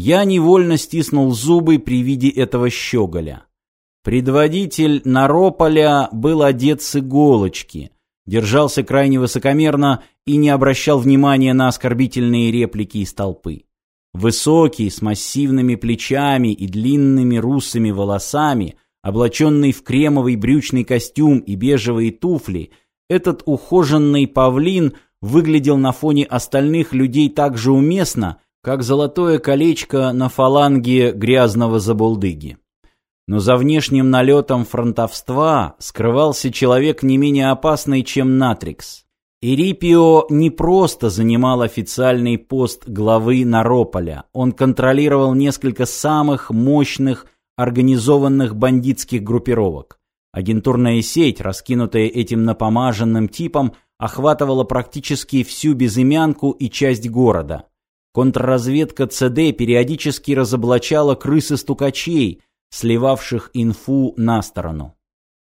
Я невольно стиснул зубы при виде этого щеголя. Предводитель Нарополя был одет с иголочки, держался крайне высокомерно и не обращал внимания на оскорбительные реплики из толпы. Высокий, с массивными плечами и длинными русыми волосами, облаченный в кремовый брючный костюм и бежевые туфли, этот ухоженный павлин выглядел на фоне остальных людей так же уместно, как золотое колечко на фаланге грязного забулдыги. Но за внешним налетом фронтовства скрывался человек не менее опасный, чем Натрикс. Ирипио не просто занимал официальный пост главы Нарополя, он контролировал несколько самых мощных организованных бандитских группировок. Агентурная сеть, раскинутая этим напомаженным типом, охватывала практически всю безымянку и часть города. Контрразведка ЦД периодически разоблачала крысы-стукачей, сливавших инфу на сторону.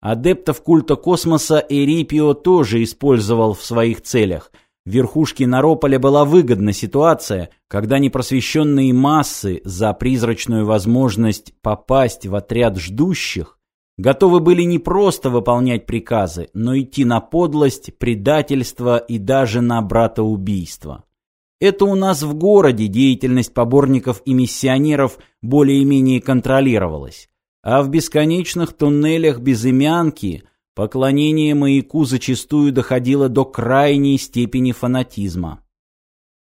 Адептов культа космоса Эрипио тоже использовал в своих целях. В верхушке Нарополя была выгодна ситуация, когда непросвещенные массы за призрачную возможность попасть в отряд ждущих готовы были не просто выполнять приказы, но идти на подлость, предательство и даже на братоубийство. Это у нас в городе деятельность поборников и миссионеров более-менее контролировалась. А в бесконечных туннелях безымянки поклонение маяку зачастую доходило до крайней степени фанатизма.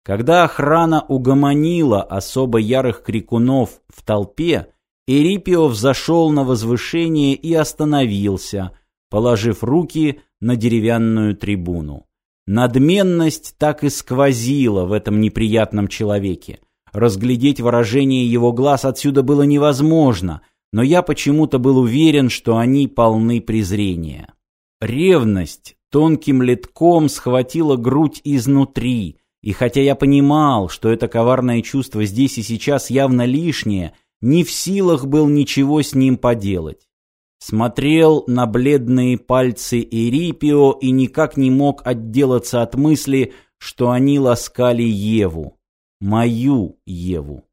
Когда охрана угомонила особо ярых крикунов в толпе, Эрипио взошел на возвышение и остановился, положив руки на деревянную трибуну. Надменность так и сквозила в этом неприятном человеке. Разглядеть выражение его глаз отсюда было невозможно, но я почему-то был уверен, что они полны презрения. Ревность тонким литком схватила грудь изнутри, и хотя я понимал, что это коварное чувство здесь и сейчас явно лишнее, не в силах был ничего с ним поделать смотрел на бледные пальцы Эрипио и никак не мог отделаться от мысли, что они ласкали Еву. Мою Еву.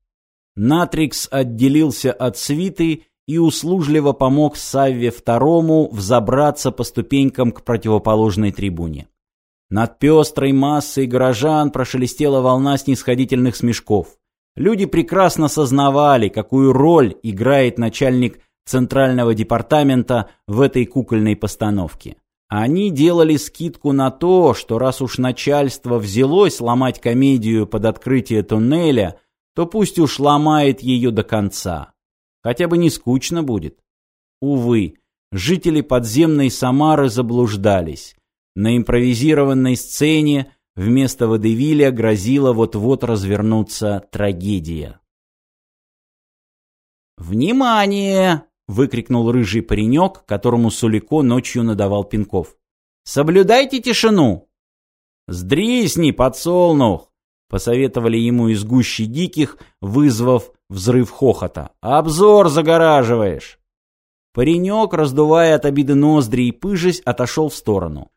Натрикс отделился от свиты и услужливо помог Савве Второму взобраться по ступенькам к противоположной трибуне. Над пестрой массой горожан прошелестела волна снисходительных смешков. Люди прекрасно сознавали, какую роль играет начальник Центрального департамента в этой кукольной постановке. Они делали скидку на то, что раз уж начальство взялось ломать комедию под открытие туннеля, то пусть уж ломает ее до конца. Хотя бы не скучно будет. Увы, жители подземной Самары заблуждались. На импровизированной сцене вместо водевиля грозила вот-вот развернуться трагедия. «Внимание!» Выкрикнул рыжий паренек, которому Сулико ночью надавал пинков. «Соблюдайте тишину!» «Сдрисни, подсолнух!» — посоветовали ему из гущи диких, вызвав взрыв хохота. «Обзор загораживаешь!» Паренек, раздувая от обиды ноздри и пыжись, отошел в сторону.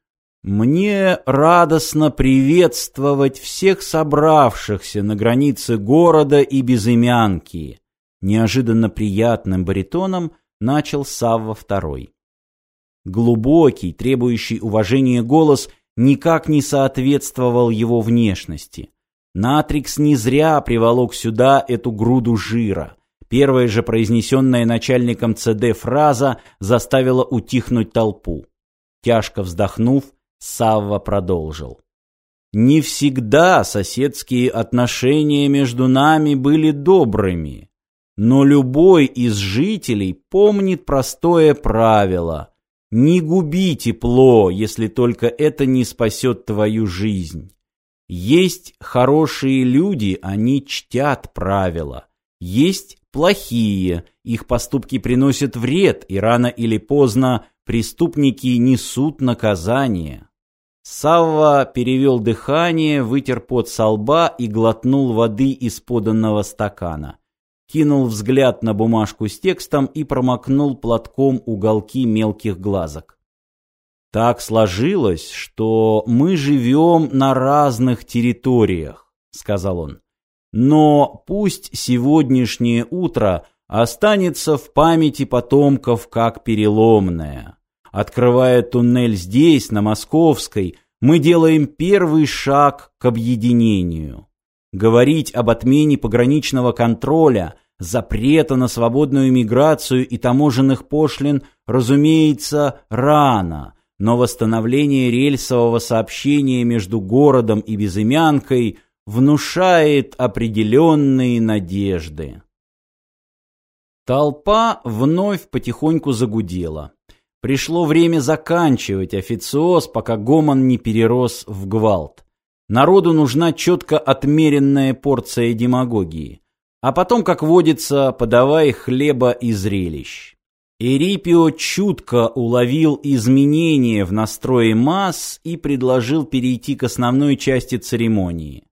«Мне радостно приветствовать всех собравшихся на границе города и безымянки!» Неожиданно приятным баритоном начал Савва второй. Глубокий, требующий уважения голос никак не соответствовал его внешности. Натрикс не зря приволок сюда эту груду жира. Первая же произнесенная начальником ЦД фраза заставила утихнуть толпу. Тяжко вздохнув, Савва продолжил. «Не всегда соседские отношения между нами были добрыми. Но любой из жителей помнит простое правило – не губи тепло, если только это не спасет твою жизнь. Есть хорошие люди, они чтят правила. Есть плохие, их поступки приносят вред, и рано или поздно преступники несут наказание. Савва перевел дыхание, вытер пот со лба и глотнул воды из поданного стакана кинул взгляд на бумажку с текстом и промокнул платком уголки мелких глазок. Так сложилось, что мы живем на разных территориях, сказал он. но пусть сегодняшнее утро останется в памяти потомков как переломное. Открывая туннель здесь, на Московской, мы делаем первый шаг к объединению. Говорить об отмене пограничного контроля, запрета на свободную миграцию и таможенных пошлин, разумеется, рано, но восстановление рельсового сообщения между городом и Безымянкой внушает определенные надежды. Толпа вновь потихоньку загудела. Пришло время заканчивать официоз, пока гомон не перерос в гвалт. Народу нужна четко отмеренная порция демагогии. А потом, как водится, подавай хлеба и зрелищ. Эрипио чутко уловил изменения в настрое масс и предложил перейти к основной части церемонии.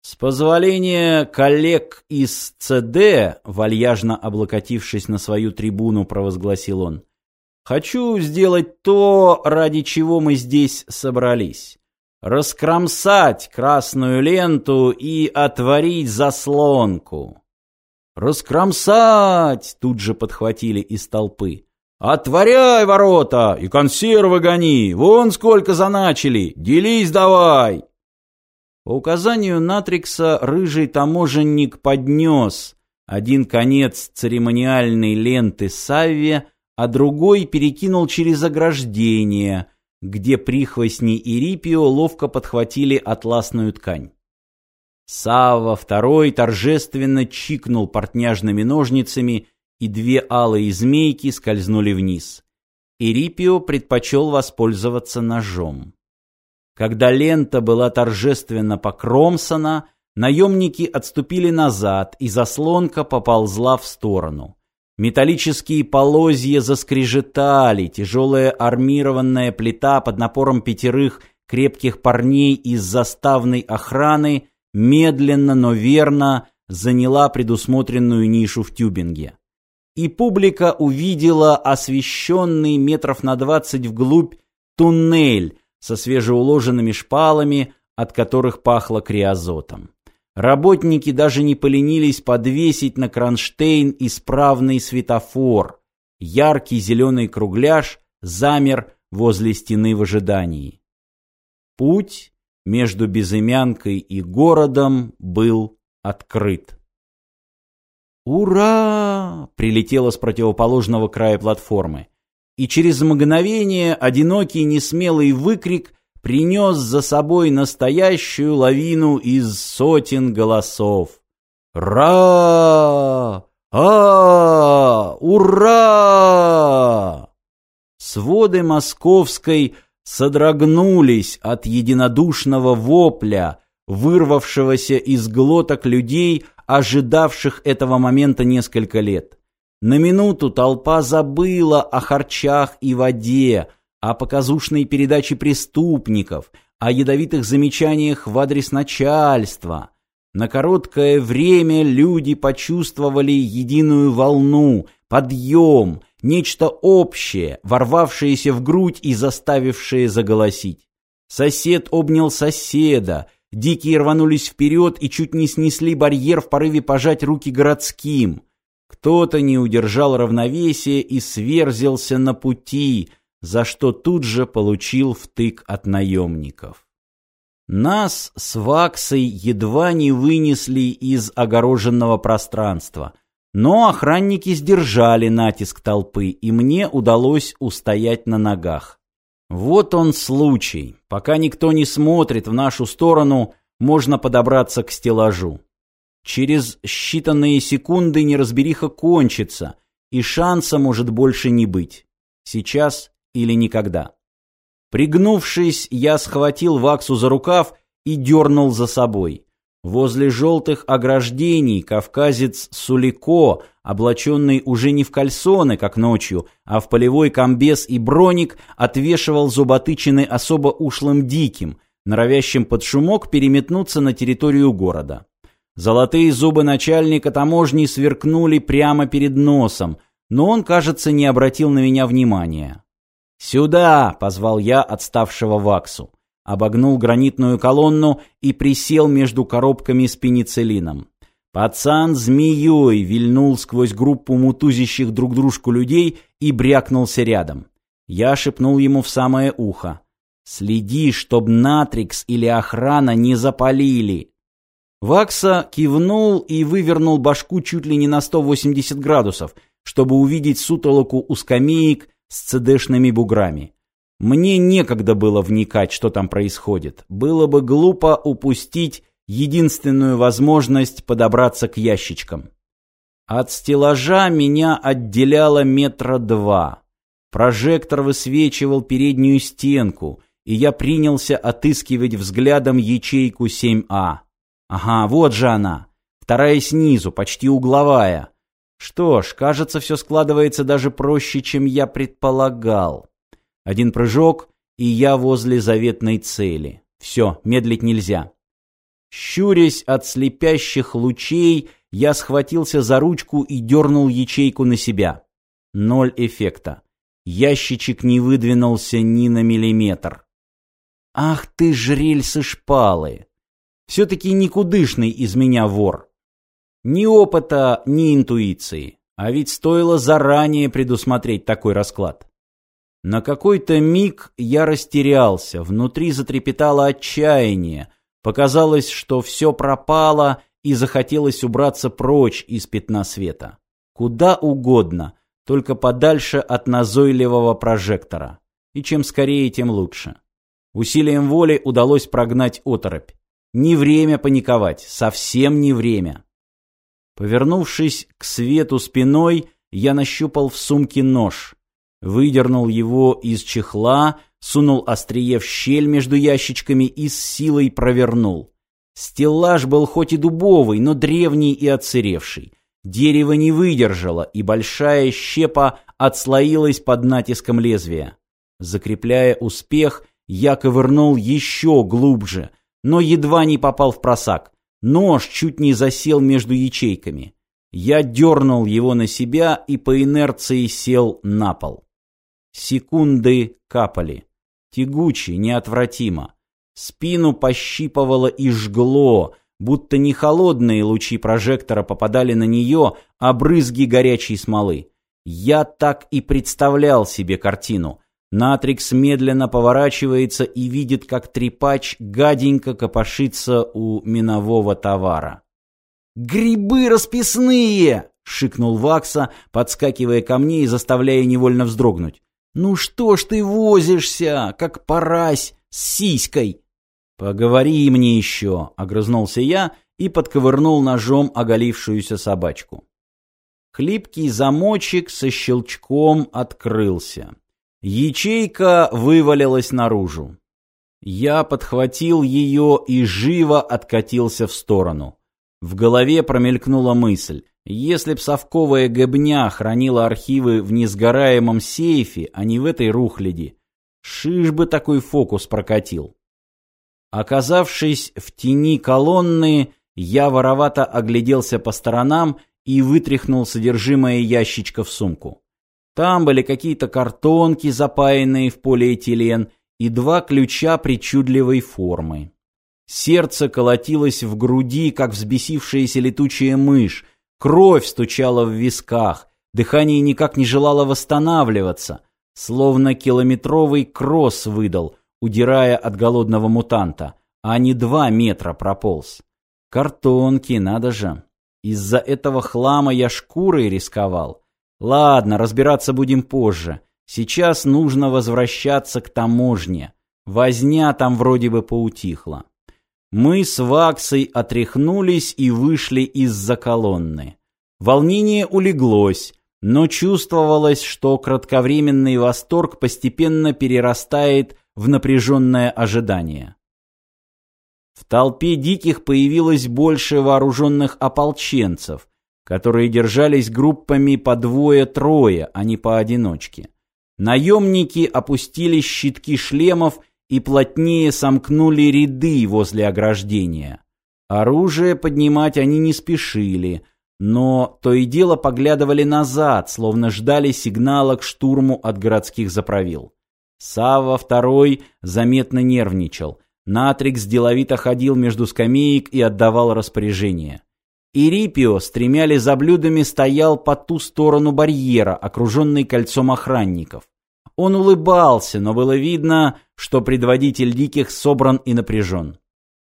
С позволения коллег из ЦД, вальяжно облокотившись на свою трибуну, провозгласил он, «Хочу сделать то, ради чего мы здесь собрались. Раскромсать красную ленту и отворить заслонку». «Раскромсать!» — тут же подхватили из толпы. «Отворяй ворота и консервы гони! Вон сколько заначили! Делись давай!» По указанию Натрикса рыжий таможенник поднес один конец церемониальной ленты Савве, а другой перекинул через ограждение, где прихвостни и ловко подхватили атласную ткань. Савва второй торжественно чикнул портняжными ножницами, и две алые змейки скользнули вниз. Ирипио предпочел воспользоваться ножом. Когда лента была торжественно покромсана, наемники отступили назад, и заслонка поползла в сторону. Металлические полозья заскрежетали, тяжелая армированная плита под напором пятерых крепких парней из заставной охраны медленно, но верно заняла предусмотренную нишу в тюбинге. И публика увидела освещенный метров на двадцать вглубь туннель со свежеуложенными шпалами, от которых пахло криозотом. Работники даже не поленились подвесить на кронштейн исправный светофор. Яркий зеленый кругляш замер возле стены в ожидании. Путь между Безымянкой и городом был открыт. «Ура!» — прилетело с противоположного края платформы. И через мгновение одинокий несмелый выкрик принес за собой настоящую лавину из сотен голосов. «Ра! А! Ура!» Своды московской содрогнулись от единодушного вопля, вырвавшегося из глоток людей, ожидавших этого момента несколько лет. На минуту толпа забыла о харчах и воде, о показушной передаче преступников, о ядовитых замечаниях в адрес начальства. На короткое время люди почувствовали единую волну, подъем, нечто общее, ворвавшееся в грудь и заставившее заголосить. Сосед обнял соседа, дикие рванулись вперед и чуть не снесли барьер в порыве пожать руки городским. Кто-то не удержал равновесия и сверзился на пути, за что тут же получил втык от наемников. Нас с Ваксой едва не вынесли из огороженного пространства — но охранники сдержали натиск толпы, и мне удалось устоять на ногах. Вот он случай. Пока никто не смотрит в нашу сторону, можно подобраться к стеллажу. Через считанные секунды неразбериха кончится, и шанса может больше не быть. Сейчас или никогда. Пригнувшись, я схватил Ваксу за рукав и дернул за собой. Возле желтых ограждений кавказец Сулико, облаченный уже не в кальсоны, как ночью, а в полевой комбез и броник, отвешивал зуботычины особо ушлым диким, норовящим под шумок переметнуться на территорию города. Золотые зубы начальника таможни сверкнули прямо перед носом, но он, кажется, не обратил на меня внимания. «Сюда!» — позвал я отставшего Ваксу. обогнул гранитную колонну и присел между коробками с пенициллином. Пацан змеей вильнул сквозь группу мутузящих друг дружку людей и брякнулся рядом. Я шепнул ему в самое ухо. «Следи, чтоб Натрикс или охрана не запалили!» Вакса кивнул и вывернул башку чуть ли не на 180 градусов, чтобы увидеть сутолоку у скамеек с цедешными буграми. Мне некогда было вникать, что там происходит. Было бы глупо упустить единственную возможность подобраться к ящичкам. От стеллажа меня отделяло метра два. Прожектор высвечивал переднюю стенку, и я принялся отыскивать взглядом ячейку 7А. Ага, вот же она. Вторая снизу, почти угловая. Что ж, кажется, все складывается даже проще, чем я предполагал. Один прыжок, и я возле заветной цели. Все, медлить нельзя. Щурясь от слепящих лучей, я схватился за ручку и дернул ячейку на себя. Ноль эффекта. Ящичек не выдвинулся ни на миллиметр. Ах ты ж рельсы-шпалы! Все-таки никудышный из меня вор. Ни опыта, ни интуиции. А ведь стоило заранее предусмотреть такой расклад. На какой-то миг я растерялся, внутри затрепетало отчаяние, показалось, что все пропало и захотелось убраться прочь из пятна света. Куда угодно, только подальше от назойливого прожектора. И чем скорее, тем лучше. Усилием воли удалось прогнать оторопь. Не время паниковать, совсем не время. Повернувшись к свету спиной, я нащупал в сумке нож выдернул его из чехла, сунул острие в щель между ящичками и с силой провернул. Стеллаж был хоть и дубовый, но древний и отсыревший. Дерево не выдержало, и большая щепа отслоилась под натиском лезвия. Закрепляя успех, я ковырнул еще глубже, но едва не попал в просак. Нож чуть не засел между ячейками. Я дернул его на себя и по инерции сел на пол. Секунды капали. Тягуче, неотвратимо. Спину пощипывало и жгло, будто не холодные лучи прожектора попадали на нее, а брызги горячей смолы. Я так и представлял себе картину. Натрикс медленно поворачивается и видит, как трепач гаденько копошится у минового товара. «Грибы расписные!» — шикнул Вакса, подскакивая ко мне и заставляя невольно вздрогнуть. «Ну что ж ты возишься, как парась с сиськой?» «Поговори мне еще», — огрызнулся я и подковырнул ножом оголившуюся собачку. Хлипкий замочек со щелчком открылся. Ячейка вывалилась наружу. Я подхватил ее и живо откатился в сторону. В голове промелькнула мысль. Если б совковая гобня хранила архивы в несгораемом сейфе, а не в этой рухляди, шиш бы такой фокус прокатил. Оказавшись в тени колонны, я воровато огляделся по сторонам и вытряхнул содержимое ящичка в сумку. Там были какие-то картонки, запаянные в полиэтилен, и два ключа причудливой формы. Сердце колотилось в груди, как взбесившаяся летучая мышь, Кровь стучала в висках, дыхание никак не желало восстанавливаться, словно километровый кросс выдал, удирая от голодного мутанта, а не два метра прополз. Картонки, надо же. Из-за этого хлама я шкурой рисковал. Ладно, разбираться будем позже. Сейчас нужно возвращаться к таможне. Возня там вроде бы поутихла. Мы с Ваксой отряхнулись и вышли из-за колонны. Волнение улеглось, но чувствовалось, что кратковременный восторг постепенно перерастает в напряженное ожидание. В толпе диких появилось больше вооруженных ополченцев, которые держались группами по двое-трое, а не поодиночке. Наемники опустили щитки шлемов и плотнее сомкнули ряды возле ограждения. Оружие поднимать они не спешили, но то и дело поглядывали назад, словно ждали сигнала к штурму от городских заправил. Савва второй заметно нервничал. Натрикс деловито ходил между скамеек и отдавал распоряжения. Ирипио с тремя лизоблюдами стоял по ту сторону барьера, окруженный кольцом охранников. Он улыбался, но было видно, что предводитель диких собран и напряжен.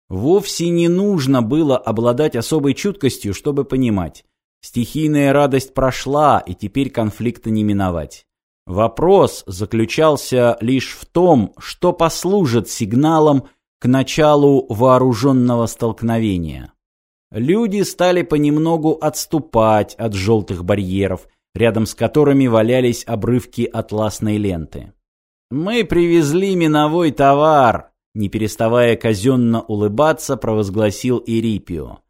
Вовсе не нужно было обладать особой чуткостью, чтобы понимать. Стихийная радость прошла, и теперь конфликта не миновать. Вопрос заключался лишь в том, что послужит сигналом к началу вооруженного столкновения. Люди стали понемногу отступать от желтых барьеров, рядом с которыми валялись обрывки атласной ленты. «Мы привезли миновой товар», — не переставая казенно улыбаться, провозгласил Ирипио.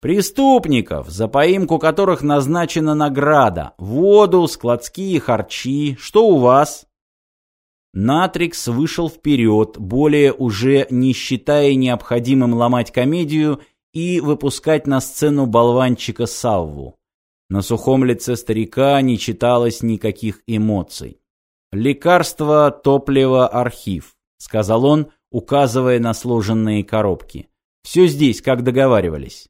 Преступников, за поимку которых назначена награда, воду, складские харчи. Что у вас? Натрикс вышел вперед, более уже не считая необходимым ломать комедию и выпускать на сцену болванчика Савву. На сухом лице старика не читалось никаких эмоций. «Лекарство, топливо, архив», — сказал он, указывая на сложенные коробки. «Все здесь, как договаривались».